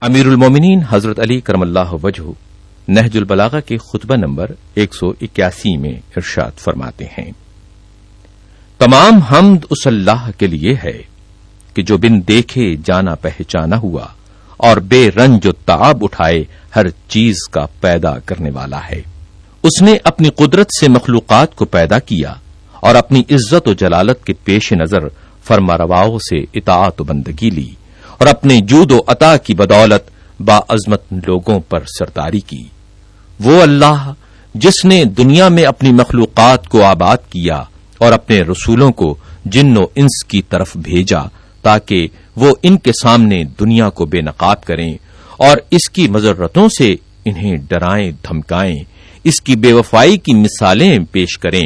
امیر المومنین حضرت علی کرم اللہ وجہ نہج البلاغہ کے خطبہ نمبر ایک سو اکیاسی میں ارشاد فرماتے ہیں۔ تمام حمد اس اللہ کے لیے ہے کہ جو بن دیکھے، جانا، پہچانا ہوا اور بے رنج و تعاب اٹھائے ہر چیز کا پیدا کرنے والا ہے۔ اس نے اپنی قدرت سے مخلوقات کو پیدا کیا اور اپنی عزت و جلالت کے پیش نظر فرما رواؤں سے اطاعت و بندگی لی۔ اور اپنے جود و عطا کی بدولت با عظمت لوگوں پر سرداری کی۔ وہ اللہ جس نے دنیا میں اپنی مخلوقات کو آباد کیا اور اپنے رسولوں کو جن و انس کی طرف بھیجا تاکہ وہ ان کے سامنے دنیا کو بے نقاب کریں اور اس کی مذرتوں سے انہیں ڈرائیں دھمکائیں، اس کی بے وفائی کی مثالیں پیش کریں۔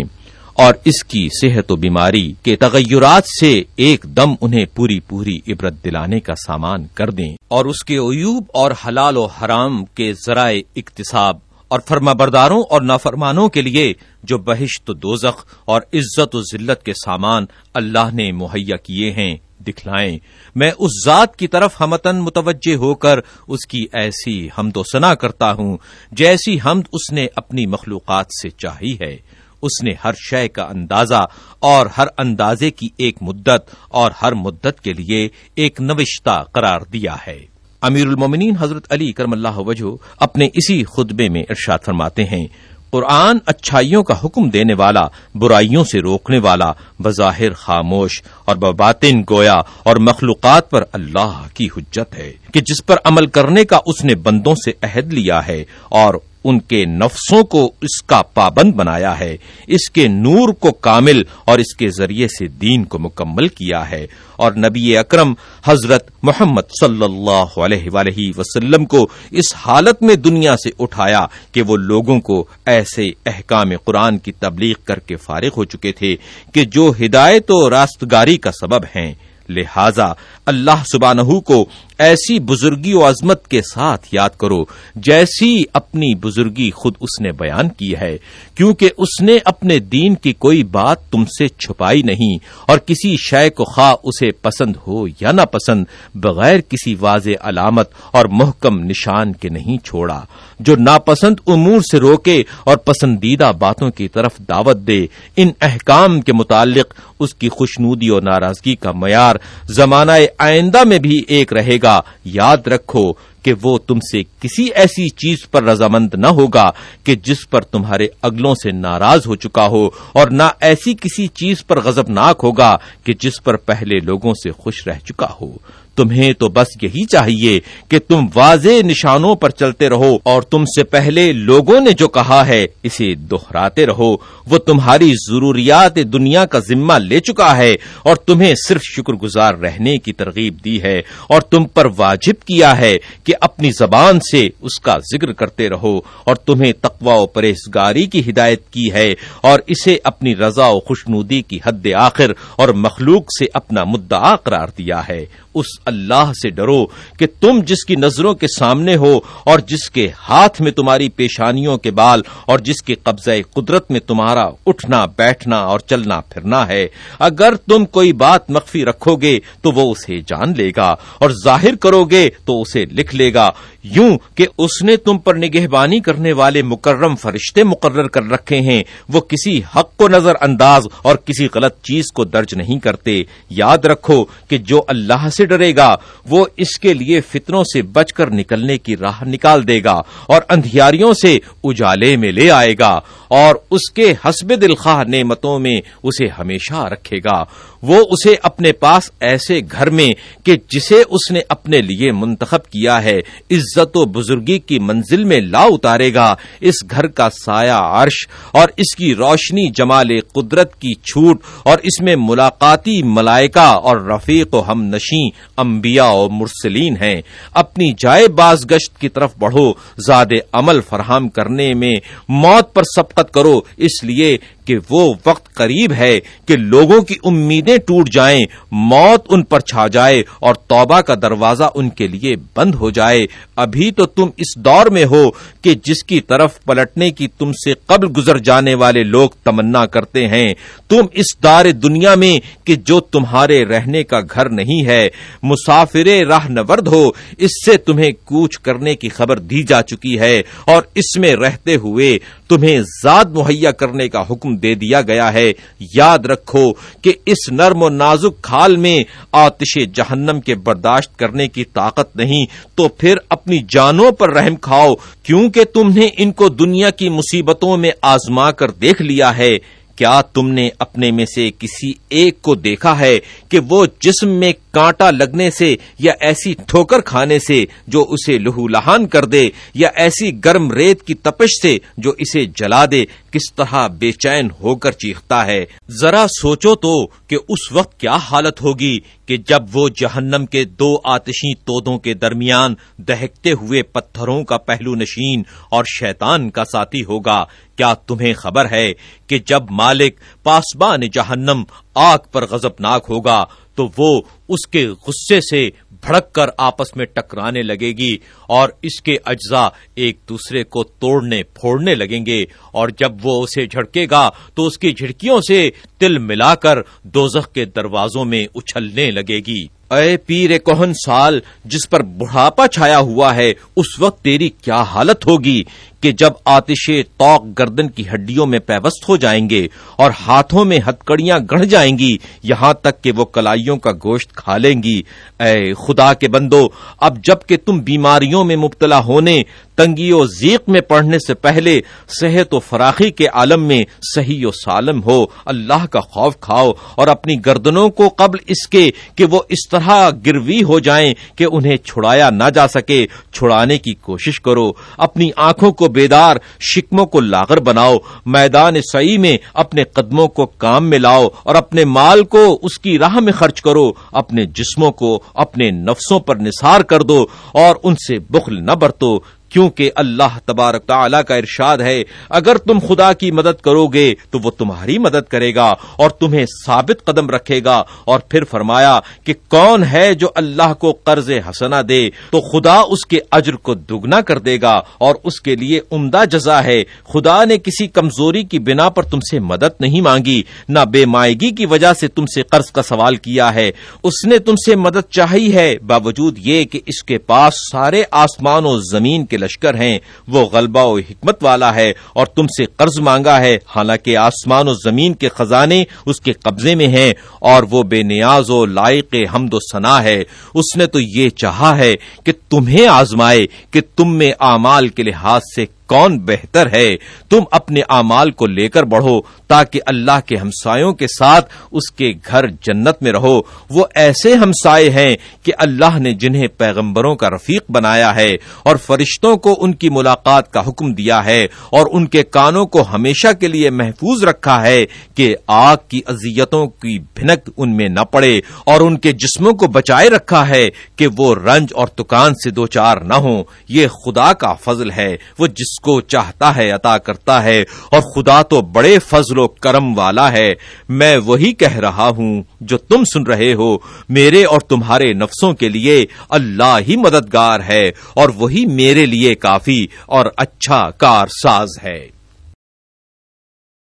اور اس کی صحت و بیماری کے تغیرات سے ایک دم انہیں پوری پوری عبرت دلانے کا سامان کر دیں۔ اور اس کے عیوب اور حلال و حرام کے ذرائع اقتصاب اور فرما برداروں اور نافرمانوں کے لیے جو بہشت و دوزخ اور عزت و ذلت کے سامان اللہ نے مہیا کیے ہیں، دکھلائیں۔ میں اس ذات کی طرف ہمتن متوجہ ہو کر اس کی ایسی حمد و ثنا کرتا ہوں جیسی حمد اس نے اپنی مخلوقات سے چاہی ہے۔ اس نے ہر شے کا اندازہ اور ہر اندازے کی ایک مدت اور ہر مدت کے لیے ایک نوشتہ قرار دیا ہے۔ امیر المومنین حضرت علی کرم اللہ وجہ اپنے اسی خطبے میں ارشاد فرماتے ہیں، قرآن اچھائیوں کا حکم دینے والا، برائیوں سے روکنے والا، بظاہر خاموش اور بباطن گویا اور مخلوقات پر اللہ کی حجت ہے کہ جس پر عمل کرنے کا اس نے بندوں سے عہد لیا ہے اور ان کے نفسوں کو اس کا پابند بنایا ہے، اس کے نور کو کامل اور اس کے ذریعے سے دین کو مکمل کیا ہے۔ اور نبی اکرم حضرت محمد صلی اللہ علیہ وآلہ وسلم کو اس حالت میں دنیا سے اٹھایا کہ وہ لوگوں کو ایسے احکام قرآن کی تبلیغ کر کے فارغ ہو چکے تھے کہ جو ہدایت و راستگاری کا سبب ہیں۔ لہذا اللہ سبحانہ کو ایسی بزرگی و عظمت کے ساتھ یاد کرو، جیسی اپنی بزرگی خود اس نے بیان کی ہے، کیونکہ اس نے اپنے دین کی کوئی بات تم سے چھپائی نہیں، اور کسی شے کو خواہ اسے پسند ہو یا نہ پسند بغیر کسی واضح علامت اور محکم نشان کے نہیں چھوڑا۔ جو ناپسند امور سے روکے اور پسندیدہ باتوں کی طرف دعوت دے، ان احکام کے متعلق اس کی خوشنودی اور ناراضگی کا معیار زمانہ آئندہ میں بھی ایک رہے گا۔ یاد رکھو کہ وہ تم سے کسی ایسی چیز پر رضامند نہ ہوگا کہ جس پر تمہارے اگلوں سے ناراض ہو چکا ہو، اور نہ ایسی کسی چیز پر غضبناک ہوگا کہ جس پر پہلے لوگوں سے خوش رہ چکا ہو۔ تمہیں تو بس یہی چاہیے کہ تم واضح نشانوں پر چلتے رہو، اور تم سے پہلے لوگوں نے جو کہا ہے، اسے دہراتے رہو۔ وہ تمہاری ضروریات دنیا کا ذمہ لے چکا ہے، اور تمہیں صرف شکر گزار رہنے کی ترغیب دی ہے، اور تم پر واجب کیا ہے کہ اپنی زبان سے اس کا ذکر کرتے رہو اور تمہیں تقوا و پرہیزگاری کی ہدایت کی ہے اور اسے اپنی رضا و خوشنودی کی حد آخر اور مخلوق سے اپنا مدعا قرار دیا ہے۔ اس اللہ سے ڈرو کہ تم جس کی نظروں کے سامنے ہو اور جس کے ہاتھ میں تمہاری پیشانیوں کے بال اور جس کے قبضہ قدرت میں تمہارا اٹھنا، بیٹھنا اور چلنا پھرنا ہے۔ اگر تم کوئی بات مخفی رکھو گے تو وہ اسے جان لے گا اور ظاہر کرو گے تو اسے لکھ لے گا۔ یوں کہ اس نے تم پر نگہبانی کرنے والے مکرم فرشتے مقرر کر رکھے ہیں۔ وہ کسی حق کو نظر انداز اور کسی غلط چیز کو درج نہیں کرتے۔ یاد رکھو کہ جو اللہ سے ڈرے گا، وہ اس کے لیے فطروں سے بچ کر نکلنے کی راہ نکال دے گا اور اندھیاریوں سے اجالے میں لے آئے گا۔ اور اس کے حسب دلخواہ نعمتوں میں اسے ہمیشہ رکھے گا۔ وہ اسے اپنے پاس ایسے گھر میں کہ جسے اس نے اپنے لیے منتخب کیا ہے، عزت و بزرگی کی منزل میں لا اتارے گا۔ اس گھر کا سایہ عرش اور اس کی روشنی جمال قدرت کی چھوٹ اور اس میں ملاقاتی ملائکہ اور رفیق و ہم نشیں، انبیاء و مرسلین ہیں۔ اپنی جائے باز گشت کی طرف بڑھو۔ زاد عمل فراہم کرنے میں موت پر سبقت کرو اس لیے کہ وہ وقت قریب ہے کہ لوگوں کی امیدیں ٹوٹ جائیں، موت ان پر چھا جائے اور توبہ کا دروازہ ان کے لیے بند ہو جائے۔ ابھی تو تم اس دور میں ہو کہ جس کی طرف پلٹنے کی تم سے قبل گزر جانے والے لوگ تمنا کرتے ہیں۔ تم اس دار دنیا میں کہ جو تمہارے رہنے کا گھر نہیں ہے۔ مسافر راہ نورد ہو، اس سے تمہیں کوچ کرنے کی خبر دی جا چکی ہے اور اس میں رہتے ہوئے تمہیں ذات مہیا کرنے کا حکم دے دیا گیا ہے۔ یاد رکھو کہ اس نرم و نازک کھال میں آتش جہنم کے برداشت کرنے کی طاقت نہیں۔ تو پھر اپنی جانوں پر رحم کھاؤ، کیونکہ تم نے ان کو دنیا کی مصیبتوں میں آزما کر دیکھ لیا ہے۔ کیا تم نے اپنے میں سے کسی ایک کو دیکھا ہے کہ وہ جسم میں کانٹا لگنے سے یا ایسی ٹھوکر کھانے سے جو اسے لہو لہان کر دے یا ایسی گرم ریت کی تپش سے جو اسے جلا دے، کس طرح بے چین ہو کر چیختا ہے؟ ذرا سوچو تو کہ اس وقت کیا حالت ہوگی کہ جب وہ جہنم کے دو آتشی تودوں کے درمیان دہکتے ہوئے پتھروں کا پہلو نشین اور شیطان کا ساتھی ہوگا۔ کیا تمہیں خبر ہے کہ جب مالک پاسبان جہنم آگ پر غزبناک ہوگا تو وہ اس کے غصے سے بھڑک کر آپس میں ٹکرانے لگے گی اور اس کے اجزاء ایک دوسرے کو توڑنے پھوڑنے لگیں گے اور جب وہ اسے جھڑکے گا تو اس کی جھڑکیوں سے تل ملا کر دوزخ کے دروازوں میں اچھلنے لگے گی۔ اے پیر کوہن سال، جس پر بڑھاپا چھایا ہوا ہے، اس وقت تیری کیا حالت ہوگی؟ کہ جب آتش توق گردن کی ہڈیوں میں پیوست ہو جائیں گے اور ہاتھوں میں ہتکڑیاں گڑھ جائیں گی، یہاں تک کہ وہ کلائیوں کا گوشت کھا لیں گی۔ اے خدا کے بندو، اب جبکہ تم بیماریوں میں مبتلا ہونے، تنگی و ذیق میں پڑھنے سے پہلے صحت و فراخی کے عالم میں صحیح و سالم ہو۔ اللہ کا خوف کھاؤ اور اپنی گردنوں کو قبل اس کے کہ وہ اس طرح گروی ہو جائیں کہ انہیں چھڑایا نہ جا سکے۔ چھڑانے کی کوشش کرو، اپنی آنکھوں کو بیدار شکموں کو لاغر بناؤ، میدان سعی میں اپنے قدموں کو کام میں لاؤ اور اپنے مال کو اس کی راہ میں خرچ کرو، اپنے جسموں کو اپنے نفسوں پر نثار کر دو اور ان سے بخل نہ برتو۔ کیونکہ اللہ تبارک تعالی کا ارشاد ہے، اگر تم خدا کی مدد کرو گے تو وہ تمہاری مدد کرے گا اور تمہیں ثابت قدم رکھے گا۔ اور پھر فرمایا کہ کون ہے جو اللہ کو قرض حسنا دے، تو خدا اس کے اجر کو دگنا کر دے گا اور اس کے لیے عمدہ جزا ہے۔ خدا نے کسی کمزوری کی بنا پر تم سے مدد نہیں مانگی، نہ بے مائگی کی وجہ سے تم سے قرض کا سوال کیا ہے۔ اس نے تم سے مدد چاہی ہے، باوجود یہ کہ اس کے پاس سارے آسمان و زمین کے لشکر ہیں۔ وہ غلبہ و حکمت والا ہے اور تم سے قرض مانگا ہے۔ حالانکہ آسمان و زمین کے خزانے اس کے قبضے میں ہیں اور وہ بے نیاز و لائق حمد و ثنا ہے۔ اس نے تو یہ چاہا ہے کہ تمہیں آزمائے، کہ تم میں اعمال کے لحاظ سے کون بہتر ہے؟ تم اپنے اعمال کو لے کر بڑھو تاکہ اللہ کے ہمسایوں کے ساتھ اس کے گھر جنت میں رہو۔ وہ ایسے ہمسائے ہیں کہ اللہ نے جنہیں پیغمبروں کا رفیق بنایا ہے اور فرشتوں کو ان کی ملاقات کا حکم دیا ہے اور ان کے کانوں کو ہمیشہ کے لیے محفوظ رکھا ہے کہ آگ کی اذیتوں کی بھنک ان میں نہ پڑے اور ان کے جسموں کو بچائے رکھا ہے کہ وہ رنج اور دکان سے دو چار نہ ہوں۔ یہ خدا کا فضل ہے۔ وہ جس کو چاہتا ہے، عطا کرتا ہے، اور خدا تو بڑے فضل و کرم والا ہے۔ میں وہی کہہ رہا ہوں جو تم سن رہے ہو۔ میرے اور تمہارے نفسوں کے لیے اللہ ہی مددگار ہے، اور وہی میرے لیے کافی اور اچھا کار ساز ہے۔